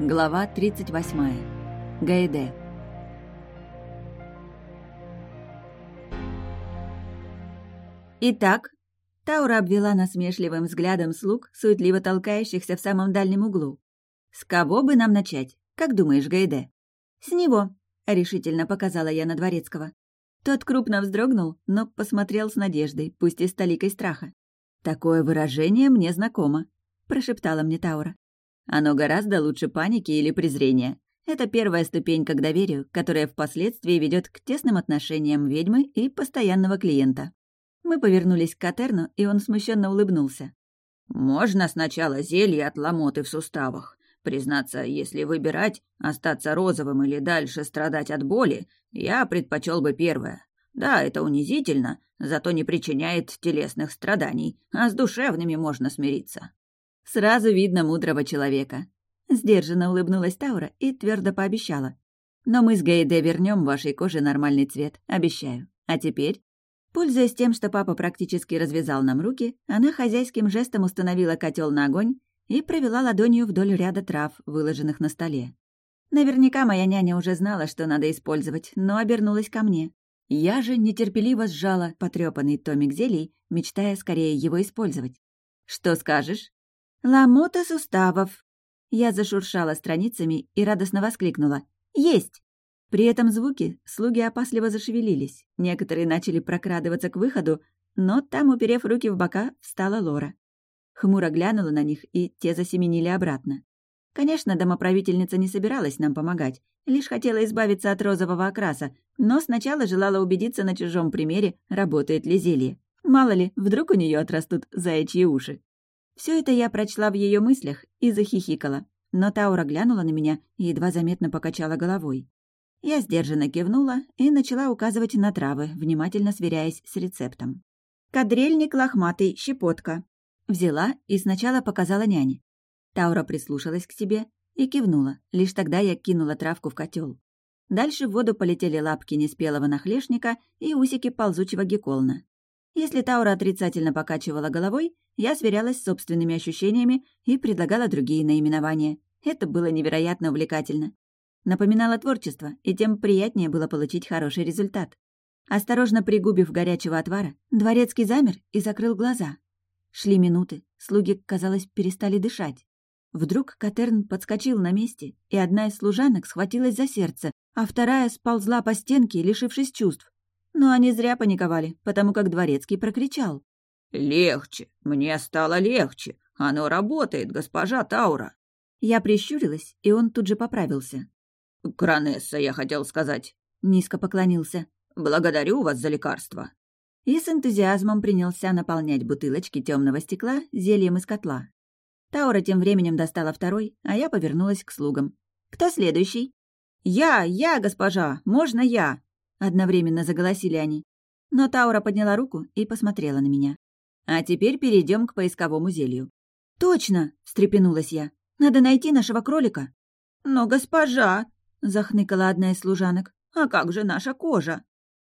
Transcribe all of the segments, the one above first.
Глава 38. Гаэде. «Итак?» Таура обвела насмешливым взглядом слуг, суетливо толкающихся в самом дальнем углу. «С кого бы нам начать? Как думаешь, Гайде?» «С него», — решительно показала я на Дворецкого. Тот крупно вздрогнул, но посмотрел с надеждой, пусть и с толикой страха. «Такое выражение мне знакомо», — прошептала мне Таура. Оно гораздо лучше паники или презрения. Это первая ступенька к доверию, которая впоследствии ведет к тесным отношениям ведьмы и постоянного клиента. Мы повернулись к Катерну, и он смущенно улыбнулся. «Можно сначала зелье от ломоты в суставах. Признаться, если выбирать, остаться розовым или дальше страдать от боли, я предпочел бы первое. Да, это унизительно, зато не причиняет телесных страданий, а с душевными можно смириться. Сразу видно мудрого человека. Сдержанно улыбнулась Таура и твердо пообещала. Но мы с Гейде вернем вашей коже нормальный цвет, обещаю. А теперь... Пользуясь тем, что папа практически развязал нам руки, она хозяйским жестом установила котел на огонь и провела ладонью вдоль ряда трав, выложенных на столе. Наверняка моя няня уже знала, что надо использовать, но обернулась ко мне. Я же нетерпеливо сжала потрепанный томик зелий, мечтая скорее его использовать. «Что скажешь?» «Ломота суставов!» Я зашуршала страницами и радостно воскликнула. «Есть!» При этом звуки слуги опасливо зашевелились. Некоторые начали прокрадываться к выходу, но там, уперев руки в бока, встала Лора. Хмуро глянула на них, и те засеменили обратно. Конечно, домоправительница не собиралась нам помогать, лишь хотела избавиться от розового окраса, но сначала желала убедиться на чужом примере, работает ли зелье. Мало ли, вдруг у нее отрастут заячьи уши. Все это я прочла в ее мыслях и захихикала. Но Таура глянула на меня и едва заметно покачала головой. Я сдержанно кивнула и начала указывать на травы, внимательно сверяясь с рецептом. «Кадрельник лохматый, щепотка». Взяла и сначала показала няне. Таура прислушалась к себе и кивнула. Лишь тогда я кинула травку в котел. Дальше в воду полетели лапки неспелого нахлешника и усики ползучего геколна. Если Таура отрицательно покачивала головой, я сверялась с собственными ощущениями и предлагала другие наименования. Это было невероятно увлекательно. Напоминало творчество, и тем приятнее было получить хороший результат. Осторожно пригубив горячего отвара, дворецкий замер и закрыл глаза. Шли минуты, слуги, казалось, перестали дышать. Вдруг Катерн подскочил на месте, и одна из служанок схватилась за сердце, а вторая сползла по стенке, лишившись чувств. Но они зря паниковали, потому как Дворецкий прокричал. «Легче! Мне стало легче! Оно работает, госпожа Таура!» Я прищурилась, и он тут же поправился. «Кронесса, я хотел сказать!» Низко поклонился. «Благодарю вас за лекарство!» И с энтузиазмом принялся наполнять бутылочки темного стекла зельем из котла. Таура тем временем достала второй, а я повернулась к слугам. «Кто следующий?» «Я, я, госпожа! Можно я?» Одновременно заголосили они. Но Таура подняла руку и посмотрела на меня. «А теперь перейдем к поисковому зелью». «Точно!» — встрепенулась я. «Надо найти нашего кролика». «Но, госпожа!» — захныкала одна из служанок. «А как же наша кожа?»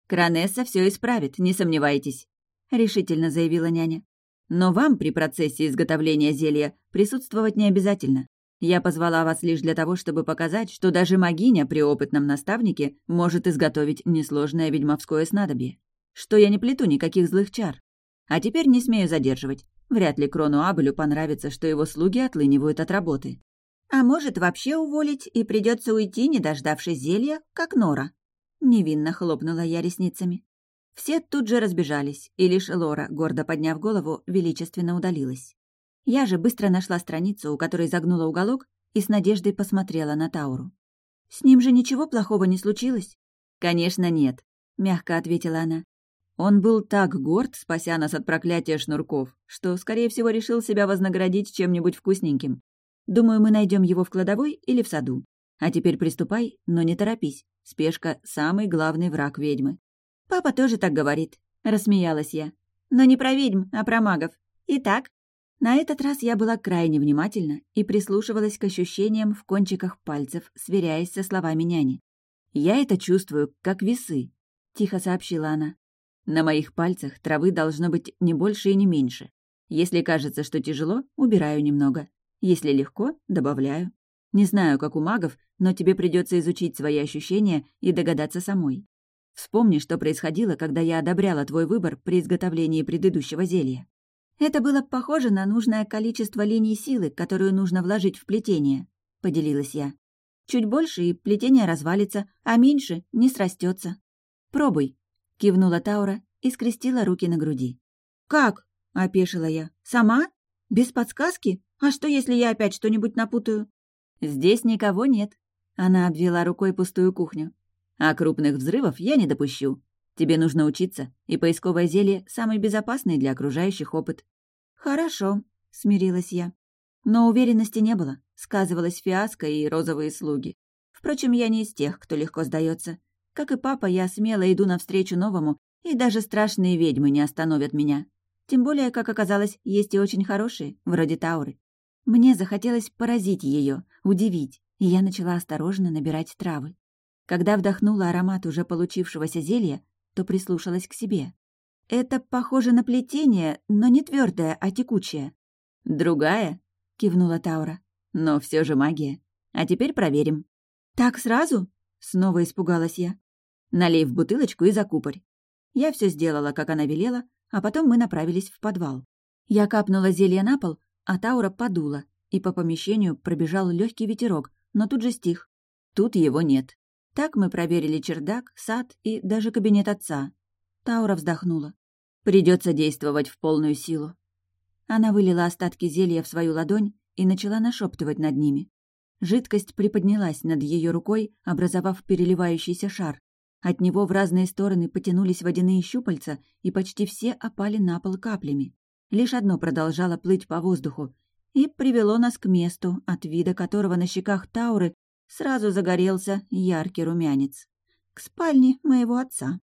«Кронесса все исправит, не сомневайтесь», — решительно заявила няня. «Но вам при процессе изготовления зелья присутствовать не обязательно. Я позвала вас лишь для того, чтобы показать, что даже магиня при опытном наставнике может изготовить несложное ведьмовское снадобье. Что я не плету никаких злых чар. А теперь не смею задерживать. Вряд ли Крону Абелю понравится, что его слуги отлынивают от работы. А может, вообще уволить, и придется уйти, не дождавшись зелья, как Нора. Невинно хлопнула я ресницами. Все тут же разбежались, и лишь Лора, гордо подняв голову, величественно удалилась. Я же быстро нашла страницу, у которой загнула уголок, и с надеждой посмотрела на Тауру. «С ним же ничего плохого не случилось?» «Конечно, нет», — мягко ответила она. Он был так горд, спася нас от проклятия шнурков, что, скорее всего, решил себя вознаградить чем-нибудь вкусненьким. Думаю, мы найдем его в кладовой или в саду. А теперь приступай, но не торопись. Спешка — самый главный враг ведьмы. Папа тоже так говорит, — рассмеялась я. Но не про ведьм, а про магов. Итак, на этот раз я была крайне внимательна и прислушивалась к ощущениям в кончиках пальцев, сверяясь со словами няни. «Я это чувствую, как весы», — тихо сообщила она. «На моих пальцах травы должно быть не больше и не меньше. Если кажется, что тяжело, убираю немного. Если легко, добавляю. Не знаю, как у магов, но тебе придется изучить свои ощущения и догадаться самой. Вспомни, что происходило, когда я одобряла твой выбор при изготовлении предыдущего зелья. Это было похоже на нужное количество линий силы, которую нужно вложить в плетение, поделилась я. Чуть больше, и плетение развалится, а меньше не срастется. Пробуй, кивнула Таура и скрестила руки на груди. Как? опешила я. Сама? Без подсказки? А что, если я опять что-нибудь напутаю? Здесь никого нет. Она обвела рукой пустую кухню. А крупных взрывов я не допущу. Тебе нужно учиться, и поисковое зелье — самый безопасный для окружающих опыт». «Хорошо», — смирилась я. Но уверенности не было. Сказывалась фиаско и розовые слуги. Впрочем, я не из тех, кто легко сдается. Как и папа, я смело иду навстречу новому, и даже страшные ведьмы не остановят меня. Тем более, как оказалось, есть и очень хорошие, вроде Тауры. Мне захотелось поразить ее, удивить, и я начала осторожно набирать травы. Когда вдохнула аромат уже получившегося зелья, то прислушалась к себе. «Это похоже на плетение, но не твердое, а текучее». «Другая?» — кивнула Таура. «Но все же магия. А теперь проверим». «Так сразу?» — снова испугалась я. «Налей в бутылочку и закупорь». Я все сделала, как она велела, а потом мы направились в подвал. Я капнула зелье на пол, а Таура подула, и по помещению пробежал легкий ветерок, но тут же стих. Тут его нет. Так мы проверили чердак, сад и даже кабинет отца. Таура вздохнула. Придется действовать в полную силу. Она вылила остатки зелья в свою ладонь и начала нашептывать над ними. Жидкость приподнялась над ее рукой, образовав переливающийся шар. От него в разные стороны потянулись водяные щупальца, и почти все опали на пол каплями. Лишь одно продолжало плыть по воздуху и привело нас к месту, от вида которого на щеках Тауры Сразу загорелся яркий румянец. К спальне моего отца.